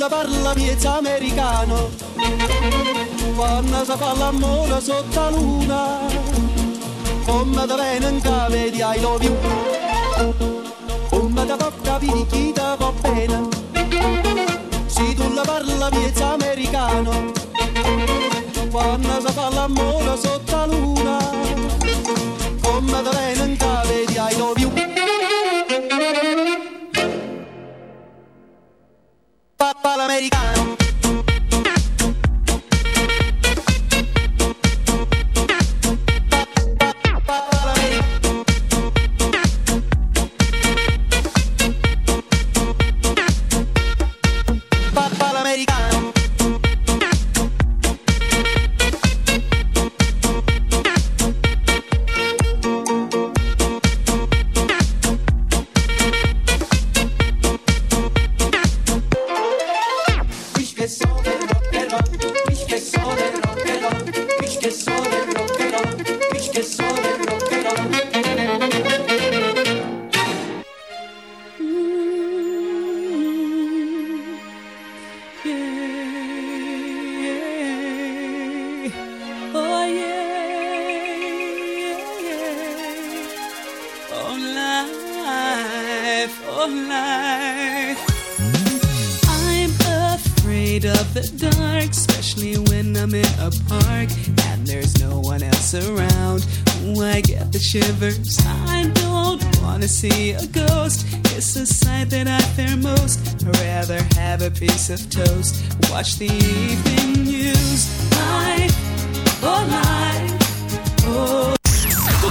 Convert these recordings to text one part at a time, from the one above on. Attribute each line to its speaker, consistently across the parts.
Speaker 1: la parla miezza americano, quando si fa l'amore sotto la luna, come da venga vedi I love you, come da tocca vedi chi ti va bene, se tu la parla miezza americano, quando si fa l'amore sotto la luna, come da venga vedi I love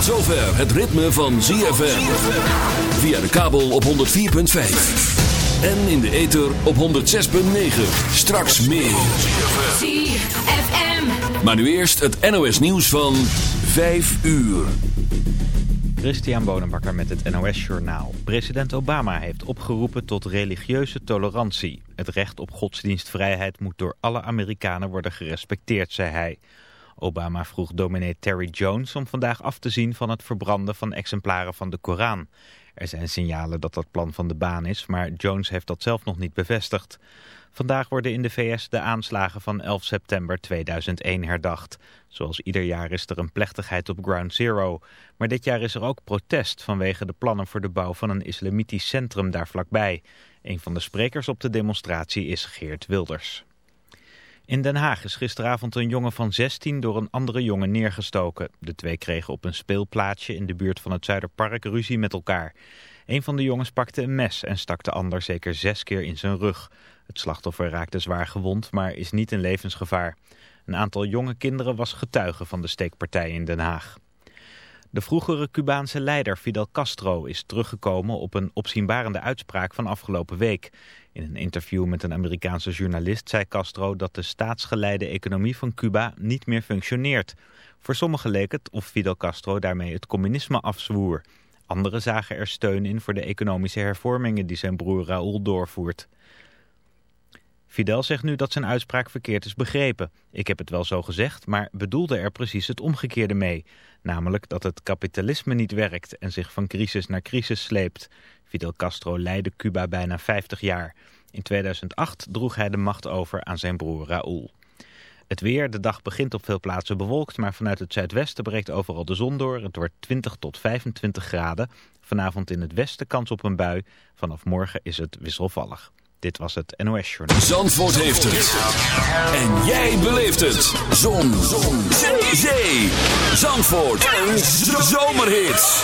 Speaker 2: zover het ritme van ZFM. Via de kabel op 104.5. En in de ether op 106.9. Straks meer.
Speaker 3: ZFM.
Speaker 2: Maar nu eerst het NOS nieuws van 5 uur.
Speaker 4: Christian Bonenbakker met het NOS Journaal. President Obama heeft opgeroepen tot religieuze tolerantie. Het recht op godsdienstvrijheid moet door alle Amerikanen worden gerespecteerd, zei hij. Obama vroeg dominee Terry Jones om vandaag af te zien van het verbranden van exemplaren van de Koran. Er zijn signalen dat dat plan van de baan is, maar Jones heeft dat zelf nog niet bevestigd. Vandaag worden in de VS de aanslagen van 11 september 2001 herdacht. Zoals ieder jaar is er een plechtigheid op Ground Zero. Maar dit jaar is er ook protest vanwege de plannen voor de bouw van een islamitisch centrum daar vlakbij. Een van de sprekers op de demonstratie is Geert Wilders. In Den Haag is gisteravond een jongen van 16 door een andere jongen neergestoken. De twee kregen op een speelplaatsje in de buurt van het Zuiderpark ruzie met elkaar. Een van de jongens pakte een mes en stak de ander zeker zes keer in zijn rug. Het slachtoffer raakte zwaar gewond, maar is niet in levensgevaar. Een aantal jonge kinderen was getuige van de steekpartij in Den Haag. De vroegere Cubaanse leider Fidel Castro is teruggekomen op een opzienbarende uitspraak van afgelopen week. In een interview met een Amerikaanse journalist zei Castro dat de staatsgeleide economie van Cuba niet meer functioneert. Voor sommigen leek het of Fidel Castro daarmee het communisme afzwoer. Anderen zagen er steun in voor de economische hervormingen die zijn broer Raúl doorvoert. Fidel zegt nu dat zijn uitspraak verkeerd is begrepen. Ik heb het wel zo gezegd, maar bedoelde er precies het omgekeerde mee. Namelijk dat het kapitalisme niet werkt en zich van crisis naar crisis sleept. Fidel Castro leidde Cuba bijna 50 jaar. In 2008 droeg hij de macht over aan zijn broer Raúl. Het weer, de dag begint op veel plaatsen bewolkt, maar vanuit het zuidwesten breekt overal de zon door. Het wordt 20 tot 25 graden. Vanavond in het westen kans op een bui. Vanaf morgen is het wisselvallig. Dit was het NOS Journal.
Speaker 2: Zandvoort heeft het. En jij beleeft het. Zon. Zon. Zee. Zee. Zandvoort. Een zomerhit.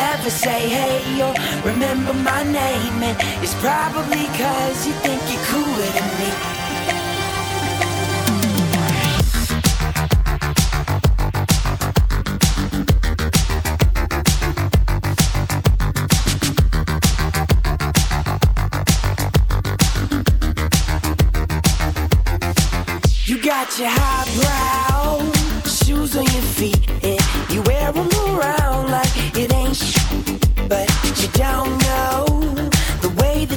Speaker 5: never say hey or remember my name, and it's probably cause you think you're cooler than me. You got your highbrow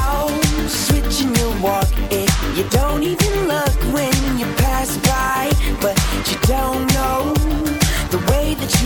Speaker 5: switching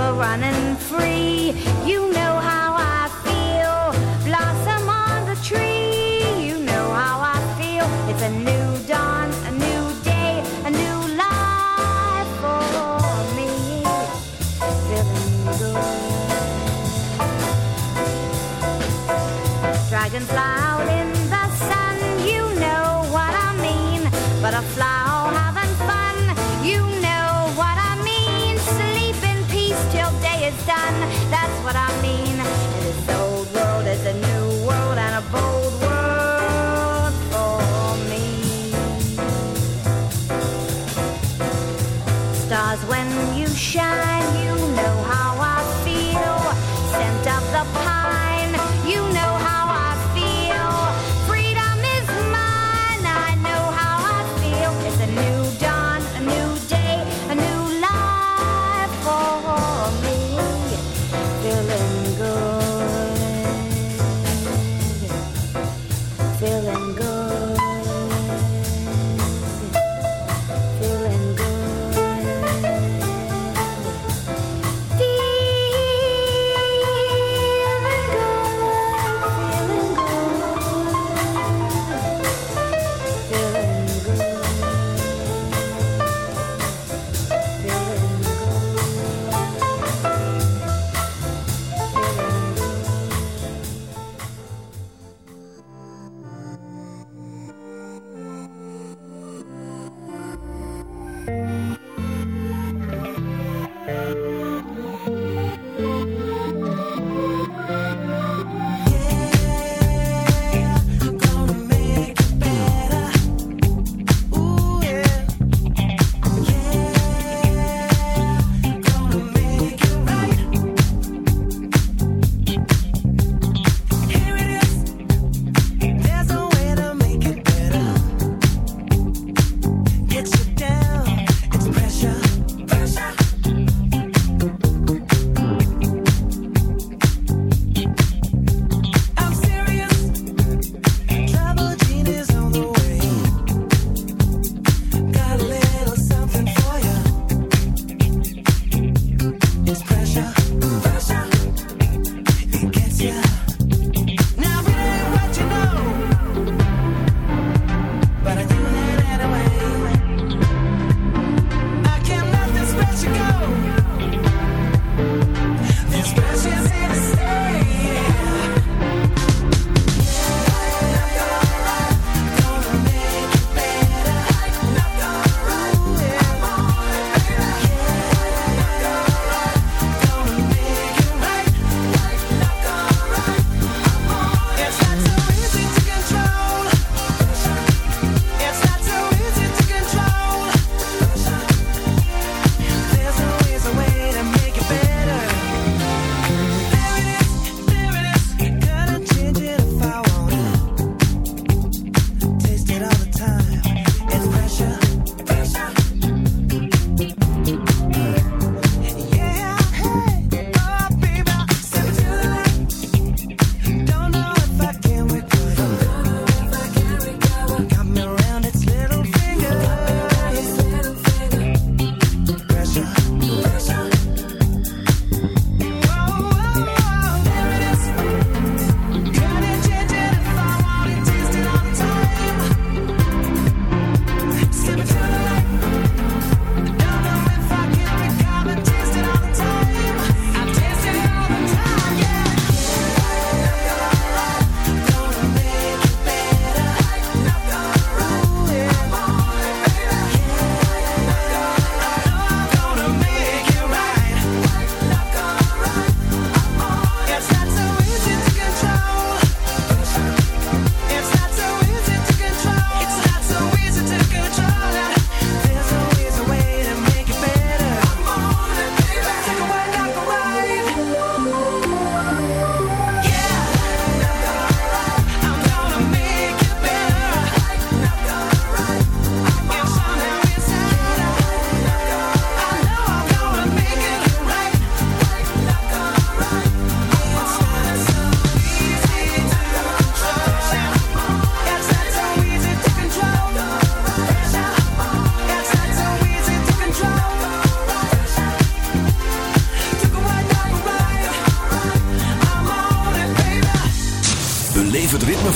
Speaker 6: river running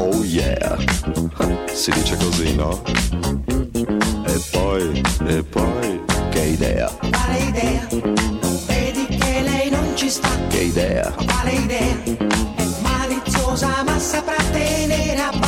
Speaker 7: Oh yeah, si dice così, no? E poi, e poi, che idea,
Speaker 8: Quale idea? Vedi che lei non ci sta?
Speaker 7: che idea,
Speaker 8: Quale idea? È maliziosa ma saprà tenere a bada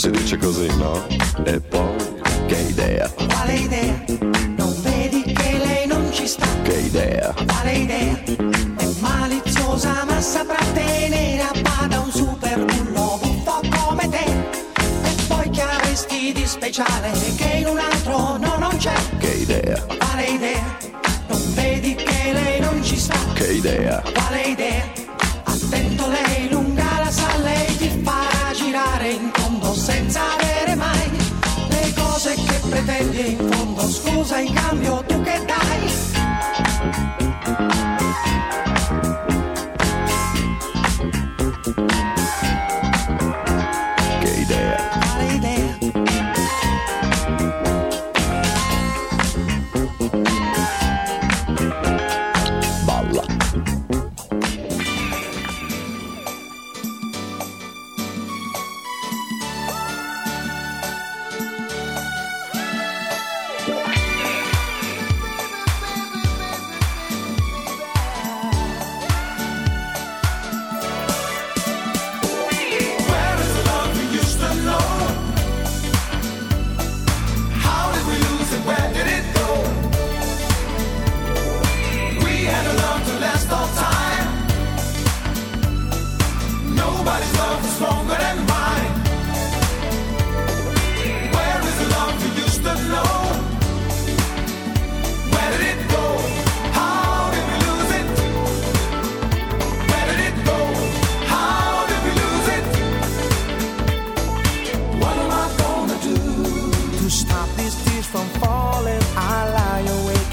Speaker 7: si dice così, no? E poi, che idea,
Speaker 8: Quale idea? Non vedi che lei non ci sta?
Speaker 7: che idea,
Speaker 8: Quale idea? È maliziosa ma saprà tenere a bada un super bullo buffo come te. E poi che avresti di speciale che in un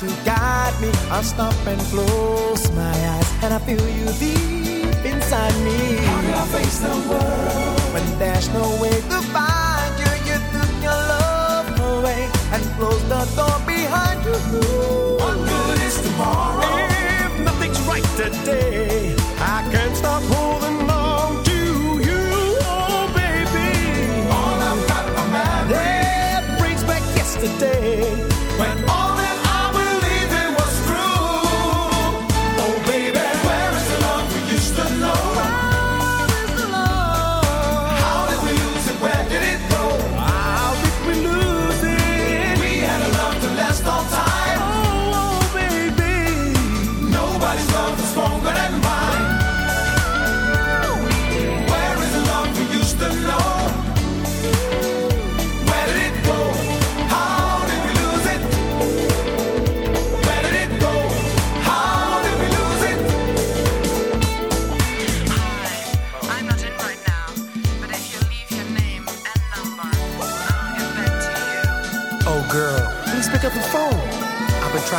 Speaker 9: to guide me. I stop and close my eyes, and I feel you deep inside me. How can I face the world when there's no way to find?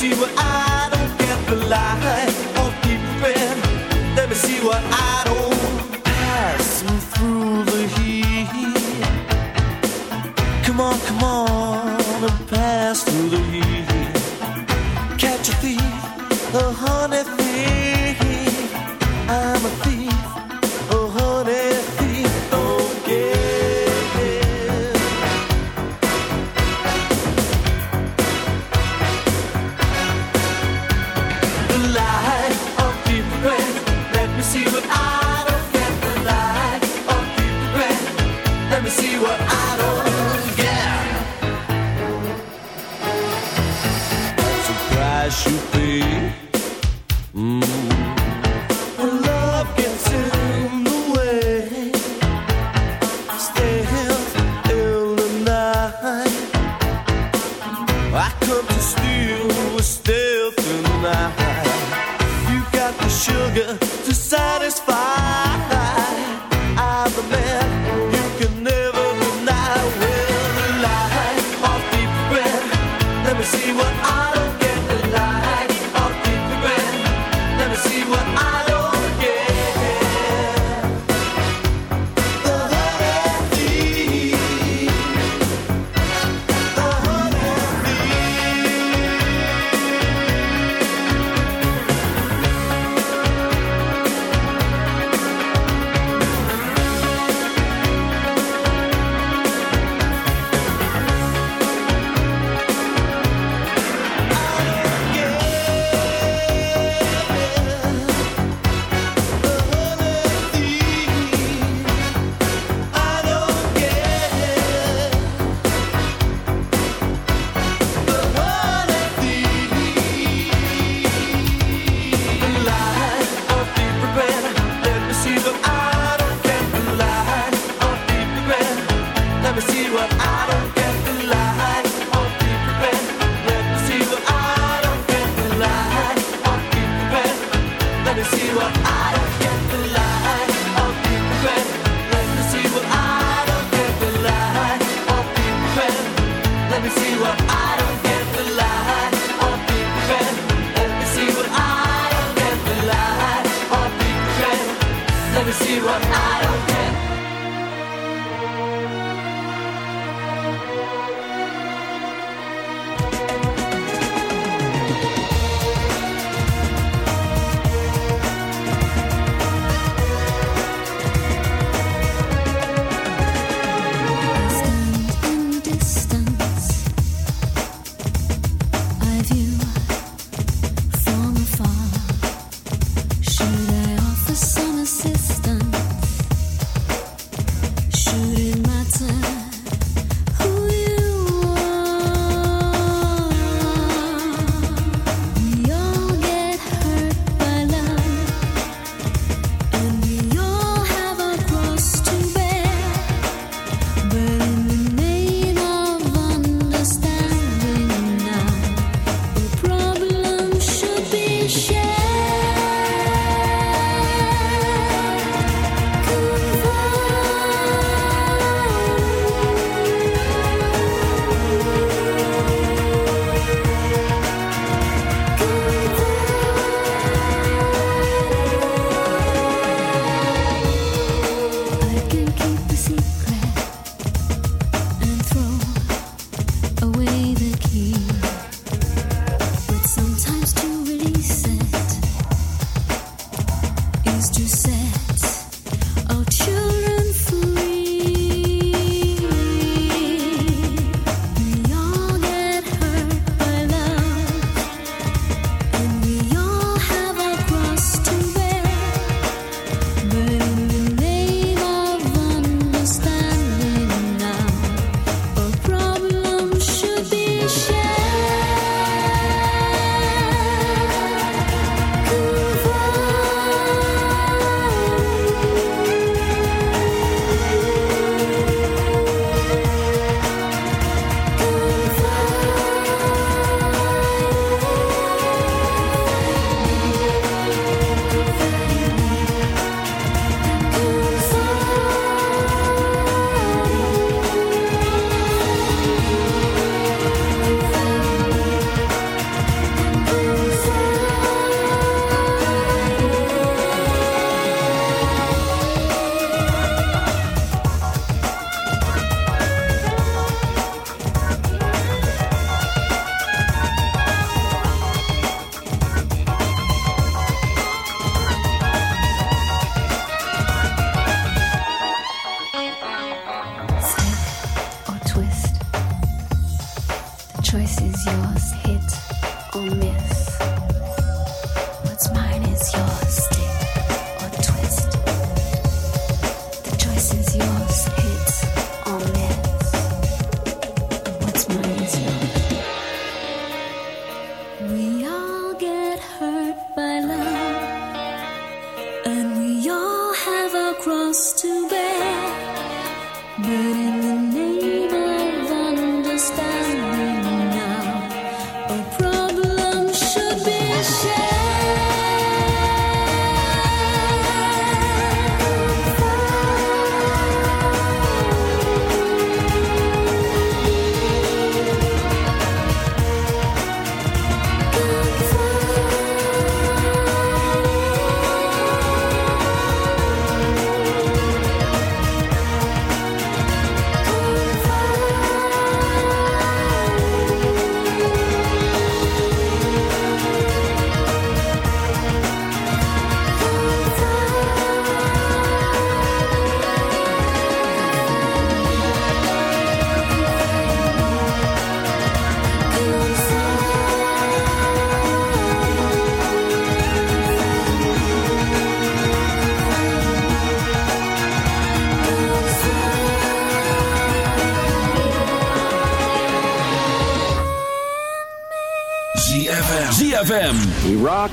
Speaker 10: See what I don't get. The light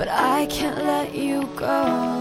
Speaker 11: but I can't let you go.